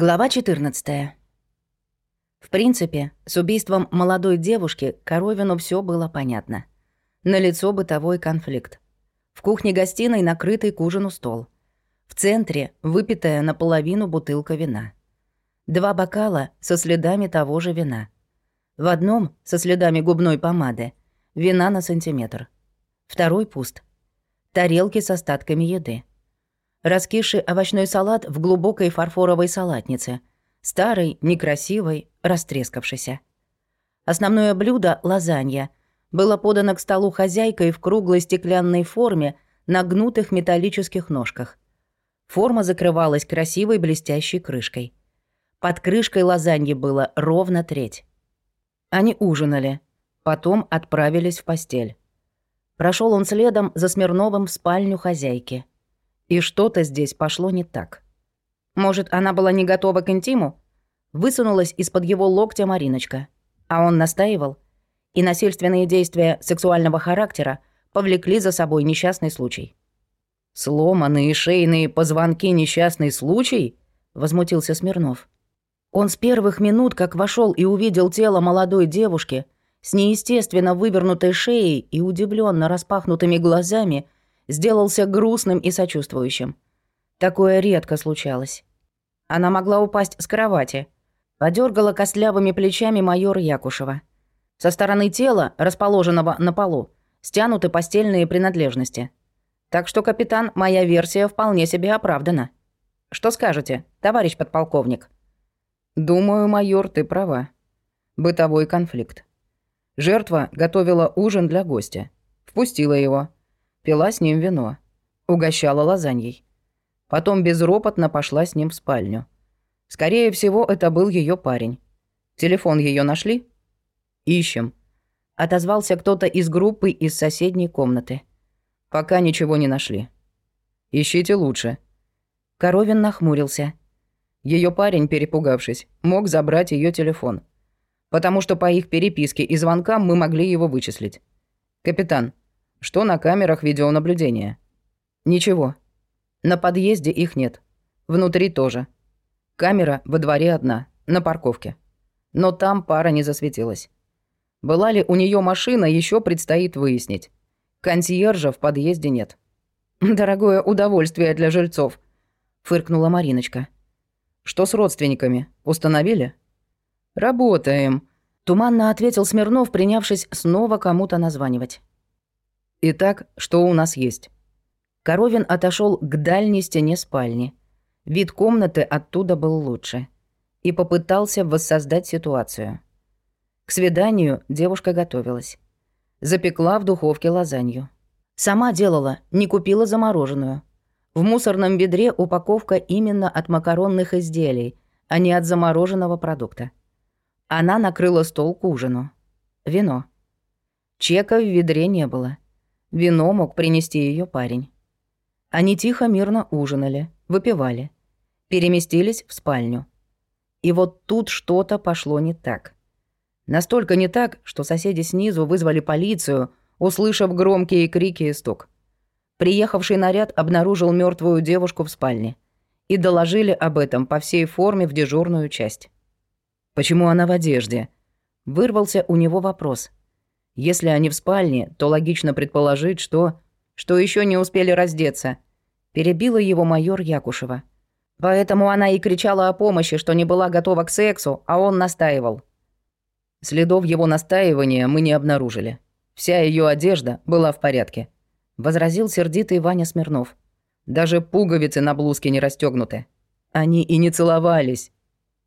Глава 14. В принципе, с убийством молодой девушки Коровину все было понятно. Налицо бытовой конфликт. В кухне-гостиной накрытый к ужину стол. В центре выпитая наполовину бутылка вина. Два бокала со следами того же вина. В одном, со следами губной помады, вина на сантиметр. Второй пуст. Тарелки с остатками еды. Раскисший овощной салат в глубокой фарфоровой салатнице. Старый, некрасивый, растрескавшийся. Основное блюдо — лазанья. Было подано к столу хозяйкой в круглой стеклянной форме на гнутых металлических ножках. Форма закрывалась красивой блестящей крышкой. Под крышкой лазаньи было ровно треть. Они ужинали, потом отправились в постель. Прошел он следом за Смирновым в спальню хозяйки — и что-то здесь пошло не так. Может, она была не готова к интиму? Высунулась из-под его локтя Мариночка. А он настаивал. И насильственные действия сексуального характера повлекли за собой несчастный случай. «Сломанные шейные позвонки несчастный случай?» — возмутился Смирнов. Он с первых минут, как вошел и увидел тело молодой девушки, с неестественно вывернутой шеей и удивленно распахнутыми глазами — сделался грустным и сочувствующим. Такое редко случалось. Она могла упасть с кровати. Подергала костлявыми плечами майор Якушева. Со стороны тела, расположенного на полу, стянуты постельные принадлежности. Так что, капитан, моя версия вполне себе оправдана. Что скажете, товарищ подполковник? Думаю, майор, ты права. Бытовой конфликт. Жертва готовила ужин для гостя. Впустила его пила с ним вино, угощала лазаньей. Потом безропотно пошла с ним в спальню. Скорее всего, это был ее парень. Телефон ее нашли? Ищем. Отозвался кто-то из группы из соседней комнаты. Пока ничего не нашли. Ищите лучше. Коровин нахмурился. Ее парень, перепугавшись, мог забрать ее телефон. Потому что по их переписке и звонкам мы могли его вычислить. Капитан, что на камерах видеонаблюдения? Ничего. На подъезде их нет. Внутри тоже. Камера во дворе одна, на парковке. Но там пара не засветилась. Была ли у нее машина, еще предстоит выяснить. Консьержа в подъезде нет. «Дорогое удовольствие для жильцов», — фыркнула Мариночка. «Что с родственниками? Установили?» «Работаем», — туманно ответил Смирнов, принявшись снова кому-то названивать. Итак, что у нас есть? Коровин отошел к дальней стене спальни. Вид комнаты оттуда был лучше. И попытался воссоздать ситуацию. К свиданию девушка готовилась. Запекла в духовке лазанью. Сама делала, не купила замороженную. В мусорном ведре упаковка именно от макаронных изделий, а не от замороженного продукта. Она накрыла стол к ужину. Вино. Чека в ведре не было. Вино мог принести ее парень. Они тихо, мирно ужинали, выпивали. Переместились в спальню. И вот тут что-то пошло не так. Настолько не так, что соседи снизу вызвали полицию, услышав громкие крики и стук. Приехавший наряд обнаружил мертвую девушку в спальне и доложили об этом по всей форме в дежурную часть. «Почему она в одежде?» Вырвался у него вопрос – если они в спальне, то логично предположить, что... Что еще не успели раздеться. Перебила его майор Якушева. Поэтому она и кричала о помощи, что не была готова к сексу, а он настаивал. Следов его настаивания мы не обнаружили. Вся ее одежда была в порядке. Возразил сердитый Ваня Смирнов. Даже пуговицы на блузке не расстегнуты. Они и не целовались.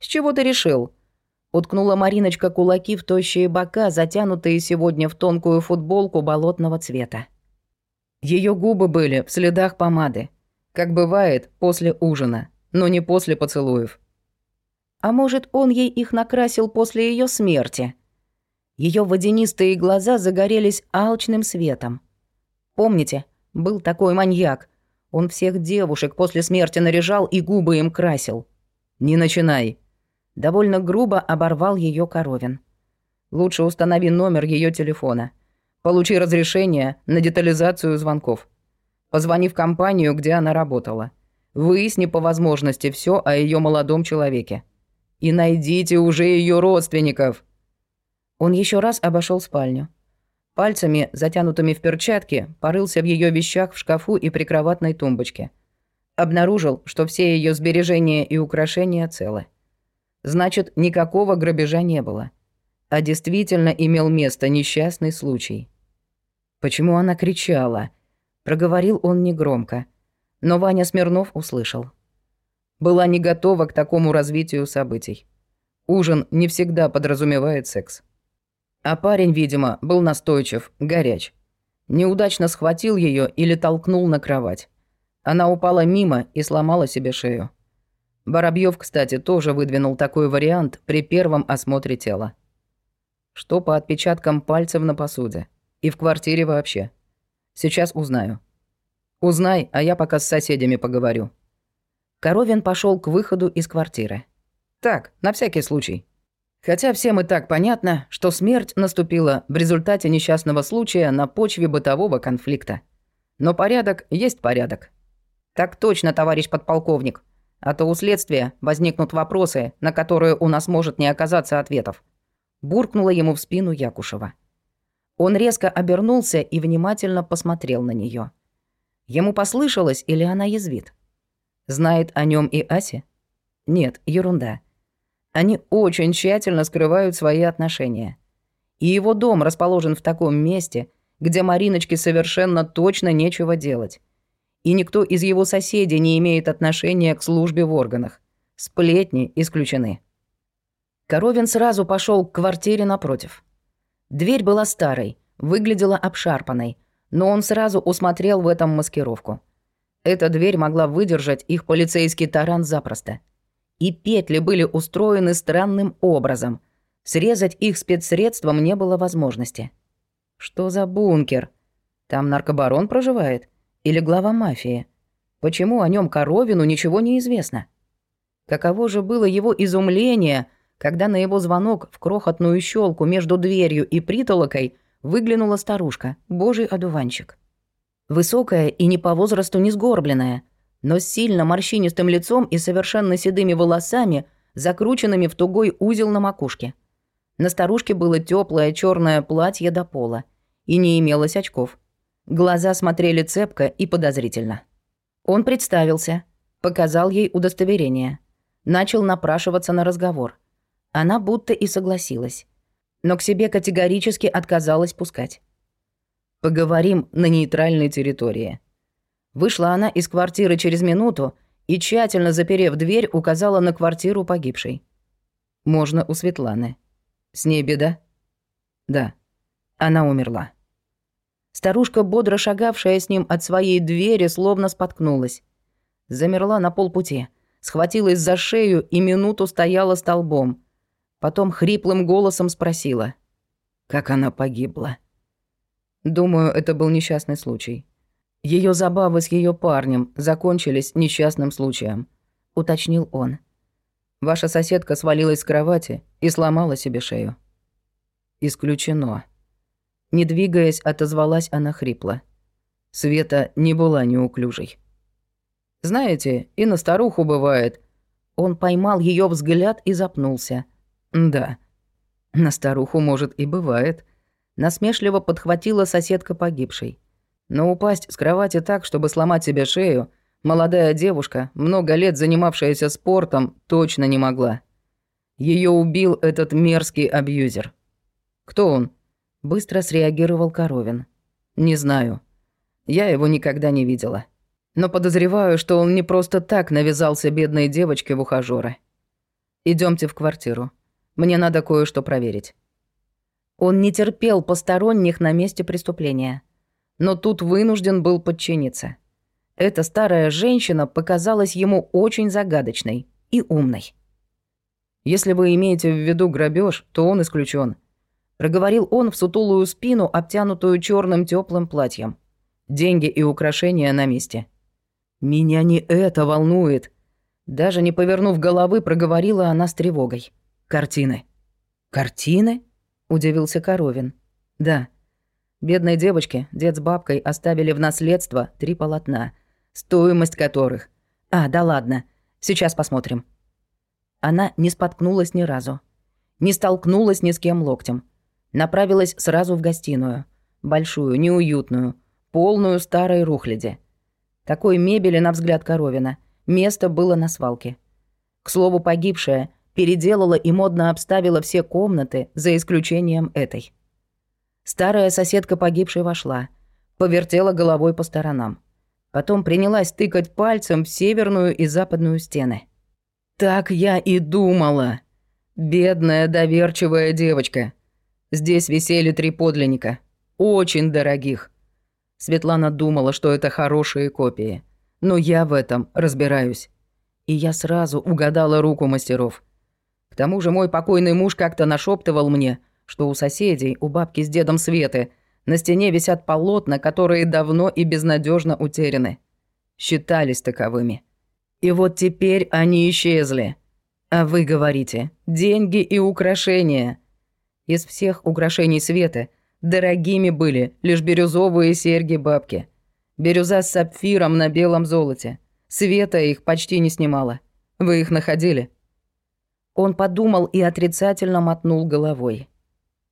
С чего ты решил? Уткнула Мариночка кулаки в тощие бока, затянутые сегодня в тонкую футболку болотного цвета. Ее губы были в следах помады, как бывает после ужина, но не после поцелуев. А может, он ей их накрасил после ее смерти? Ее водянистые глаза загорелись алчным светом. Помните, был такой маньяк. Он всех девушек после смерти наряжал и губы им красил. «Не начинай», Довольно грубо оборвал ее Коровин. «Лучше установи номер ее телефона. Получи разрешение на детализацию звонков. Позвони в компанию, где она работала. Выясни по возможности все о ее молодом человеке. И найдите уже ее родственников. Он еще раз обошел спальню. Пальцами, затянутыми в перчатки, порылся в ее вещах в шкафу и прикроватной тумбочке. Обнаружил, что все ее сбережения и украшения целы. Значит, никакого грабежа не было. А действительно имел место несчастный случай. Почему она кричала? Проговорил он негромко. Но Ваня Смирнов услышал. Была не готова к такому развитию событий. Ужин не всегда подразумевает секс. А парень, видимо, был настойчив, горяч. Неудачно схватил ее или толкнул на кровать. Она упала мимо и сломала себе шею. Воробьев, кстати, тоже выдвинул такой вариант при первом осмотре тела. Что по отпечаткам пальцев на посуде. И в квартире вообще. Сейчас узнаю. Узнай, а я пока с соседями поговорю. Коровин пошел к выходу из квартиры. Так, на всякий случай. Хотя всем и так понятно, что смерть наступила в результате несчастного случая на почве бытового конфликта. Но порядок есть порядок. Так точно, товарищ подполковник. А то у следствия возникнут вопросы, на которые у нас может не оказаться ответов. Буркнула ему в спину Якушева. Он резко обернулся и внимательно посмотрел на нее. Ему послышалось или она язвит? Знает о нем и Асе? Нет, ерунда. Они очень тщательно скрывают свои отношения. И его дом расположен в таком месте, где Мариночке совершенно точно нечего делать. И никто из его соседей не имеет отношения к службе в органах. Сплетни исключены. Коровин сразу пошел к квартире напротив. Дверь была старой, выглядела обшарпанной, но он сразу усмотрел в этом маскировку. Эта дверь могла выдержать их полицейский таран запросто – и петли были устроены странным образом. Срезать их спецсредством не было возможности. Что за бункер? Там наркобарон проживает? Или глава мафии? Почему о нем Коровину ничего не известно? Каково же было его изумление, когда на его звонок в крохотную щелку между дверью и притолокой выглянула старушка, божий одуванчик. Высокая и не по возрасту не сгорбленная, но с сильно морщинистым лицом и совершенно седыми волосами, закрученными в тугой узел на макушке. На старушке было теплое черное платье до пола, и не имелось очков. Глаза смотрели цепко и подозрительно. Он представился, показал ей удостоверение, начал напрашиваться на разговор. Она будто и согласилась, но к себе категорически отказалась пускать. «Поговорим на нейтральной территории», Вышла она из квартиры через минуту и, тщательно заперев дверь, указала на квартиру погибшей. «Можно у Светланы. С ней беда?» «Да. Она умерла». Старушка, бодро шагавшая с ним от своей двери, словно споткнулась. Замерла на полпути, схватилась за шею и минуту стояла столбом. Потом хриплым голосом спросила. «Как она погибла?» «Думаю, это был несчастный случай. Ее забавы с ее парнем закончились несчастным случаем, уточнил он. Ваша соседка свалилась с кровати и сломала себе шею. Исключено. Не двигаясь, отозвалась она хрипло. Света не была неуклюжей. Знаете, и на старуху бывает. Он поймал ее взгляд и запнулся. Да. На старуху, может, и бывает. Насмешливо подхватила соседка погибшей. Но упасть с кровати так, чтобы сломать себе шею, молодая девушка, много лет занимавшаяся спортом, точно не могла. Ее убил этот мерзкий абьюзер. Кто он? Быстро среагировал Коровин. Не знаю. Я его никогда не видела. Но подозреваю, что он не просто так навязался бедной девочке в ухажёры. Идемте в квартиру. Мне надо кое-что проверить. Он не терпел посторонних на месте преступления но тут вынужден был подчиниться. Эта старая женщина показалась ему очень загадочной и умной. «Если вы имеете в виду грабеж, то он исключен, проговорил он в сутулую спину, обтянутую черным теплым платьем. «Деньги и украшения на месте». «Меня не это волнует», даже не повернув головы, проговорила она с тревогой. «Картины». «Картины?» – удивился Коровин. «Да, Бедной девочке дед с бабкой оставили в наследство три полотна, стоимость которых А, да ладно. Сейчас посмотрим. Она не споткнулась ни разу. Не столкнулась ни с кем локтем. Направилась сразу в гостиную. Большую, неуютную, полную старой рухляди. Такой мебели, на взгляд Коровина, место было на свалке. К слову, погибшая переделала и модно обставила все комнаты, за исключением этой. Старая соседка погибшей вошла, повертела головой по сторонам. Потом принялась тыкать пальцем в северную и западную стены. «Так я и думала. Бедная доверчивая девочка. Здесь висели три подлинника. Очень дорогих. Светлана думала, что это хорошие копии. Но я в этом разбираюсь. И я сразу угадала руку мастеров. К тому же мой покойный муж как-то нашептывал мне, что у соседей, у бабки с дедом Светы, на стене висят полотна, которые давно и безнадежно утеряны. Считались таковыми. И вот теперь они исчезли. А вы говорите, деньги и украшения. Из всех украшений Светы дорогими были лишь бирюзовые серьги бабки. Бирюза с сапфиром на белом золоте. Света их почти не снимала. Вы их находили?» Он подумал и отрицательно мотнул головой.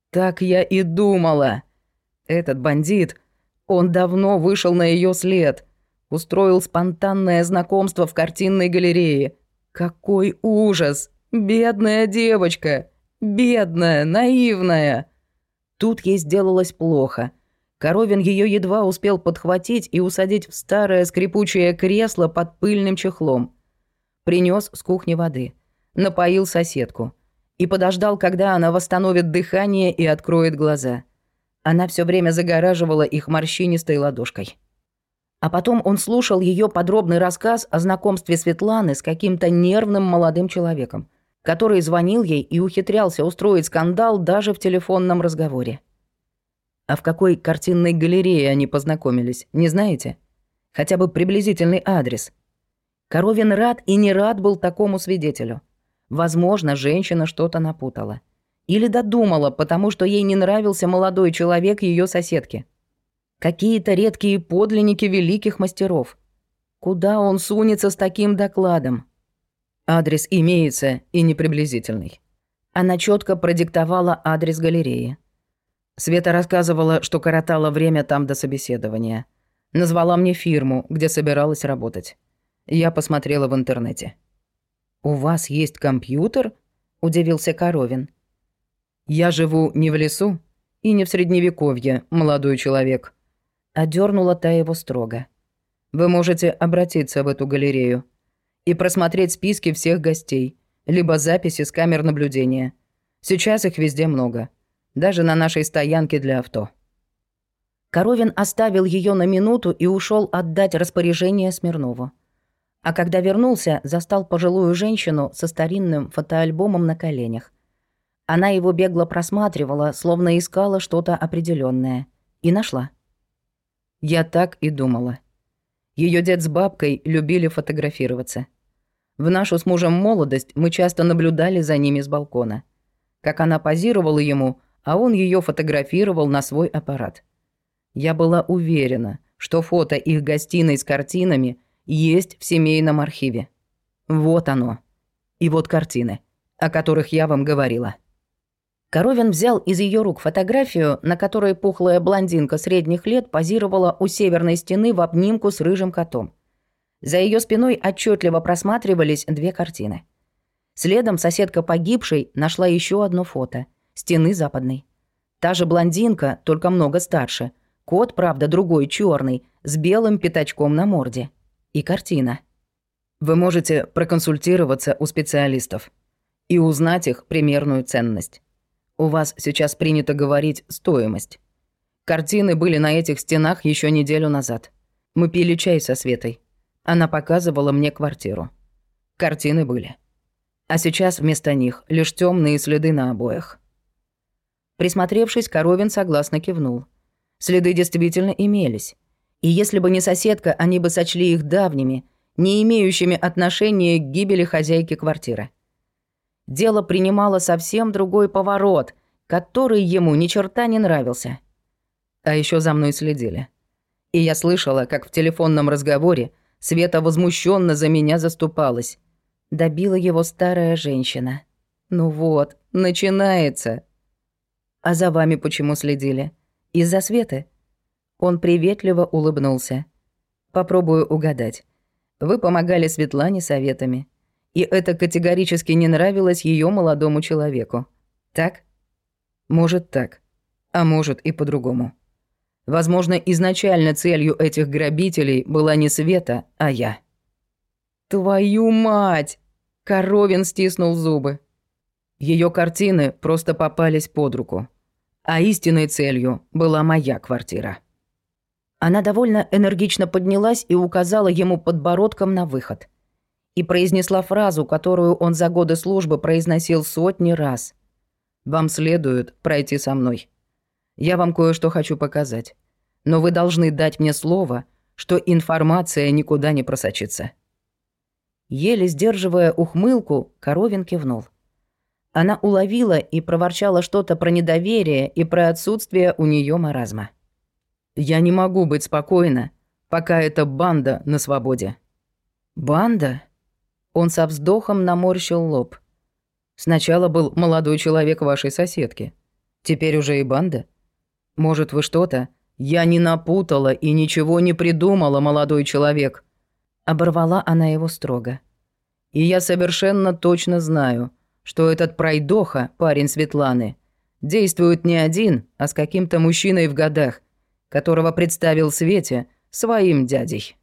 «Так я и думала. Этот бандит, он давно вышел на ее след, устроил спонтанное знакомство в картинной галерее. Какой ужас! Бедная девочка! Бедная, наивная!» Тут ей сделалось плохо. Коровин ее едва успел подхватить и усадить в старое скрипучее кресло под пыльным чехлом. Принес с кухни воды. Напоил соседку. И подождал, когда она восстановит дыхание и откроет глаза. Она все время загораживала их морщинистой ладошкой. А потом он слушал ее подробный рассказ о знакомстве Светланы с каким-то нервным молодым человеком, который звонил ей и ухитрялся устроить скандал даже в телефонном разговоре. А в какой картинной галерее они познакомились, не знаете? Хотя бы приблизительный адрес. Коровин рад и не рад был такому свидетелю. Возможно, женщина что-то напутала. Или додумала, потому что ей не нравился молодой человек ее соседки. Какие-то редкие подлинники великих мастеров. Куда он сунется с таким докладом? Адрес имеется и не приблизительный. Она четко продиктовала адрес галереи. Света рассказывала, что коротала время там до собеседования. Назвала мне фирму, где собиралась работать. Я посмотрела в интернете. «У вас есть компьютер?» – удивился Коровин. «Я живу не в лесу и не в средневековье, молодой человек». Одернула та его строго. «Вы можете обратиться в эту галерею и просмотреть списки всех гостей, либо записи с камер наблюдения. Сейчас их везде много даже на нашей стоянке для авто. Коровин оставил ее на минуту и ушел отдать распоряжение Смирнову. А когда вернулся, застал пожилую женщину со старинным фотоальбомом на коленях. Она его бегло просматривала, словно искала что-то определенное, и нашла. Я так и думала. Ее дед с бабкой любили фотографироваться. В нашу с мужем молодость мы часто наблюдали за ними с балкона. Как она позировала ему, а он ее фотографировал на свой аппарат. Я была уверена, что фото их гостиной с картинами есть в семейном архиве. Вот оно. И вот картины, о которых я вам говорила. Коровин взял из ее рук фотографию, на которой пухлая блондинка средних лет позировала у северной стены в обнимку с рыжим котом. За ее спиной отчетливо просматривались две картины. Следом соседка погибшей нашла еще одно фото – стены западной. Та же блондинка, только много старше. Кот, правда, другой, черный, с белым пятачком на морде. И картина. Вы можете проконсультироваться у специалистов и узнать их примерную ценность. У вас сейчас принято говорить «стоимость». Картины были на этих стенах еще неделю назад. Мы пили чай со Светой. Она показывала мне квартиру. Картины были. А сейчас вместо них лишь темные следы на обоях. Присмотревшись, Коровин согласно кивнул. Следы действительно имелись. И если бы не соседка, они бы сочли их давними, не имеющими отношения к гибели хозяйки квартиры. Дело принимало совсем другой поворот, который ему ни черта не нравился. А еще за мной следили. И я слышала, как в телефонном разговоре Света возмущенно за меня заступалась. Добила его старая женщина. Ну вот, начинается. А за вами почему следили? Из-за Светы? Он приветливо улыбнулся. Попробую угадать. Вы помогали Светлане советами. И это категорически не нравилось ее молодому человеку. Так? Может так. А может и по-другому. Возможно, изначально целью этих грабителей была не Света, а я. «Твою мать!» Коровин стиснул зубы. Ее картины просто попались под руку. А истинной целью была моя квартира. Она довольно энергично поднялась и указала ему подбородком на выход. И произнесла фразу, которую он за годы службы произносил сотни раз. «Вам следует пройти со мной». Я вам кое-что хочу показать. Но вы должны дать мне слово, что информация никуда не просочится». Еле сдерживая ухмылку, Коровин кивнул. Она уловила и проворчала что-то про недоверие и про отсутствие у нее маразма. «Я не могу быть спокойна, пока эта банда на свободе». «Банда?» Он со вздохом наморщил лоб. «Сначала был молодой человек вашей соседки. Теперь уже и банда?» Может, вы что-то? Я не напутала и ничего не придумала, молодой человек. Оборвала она его строго. И я совершенно точно знаю, что этот пройдоха, парень Светланы, действует не один, а с каким-то мужчиной в годах, которого представил Свете своим дядей.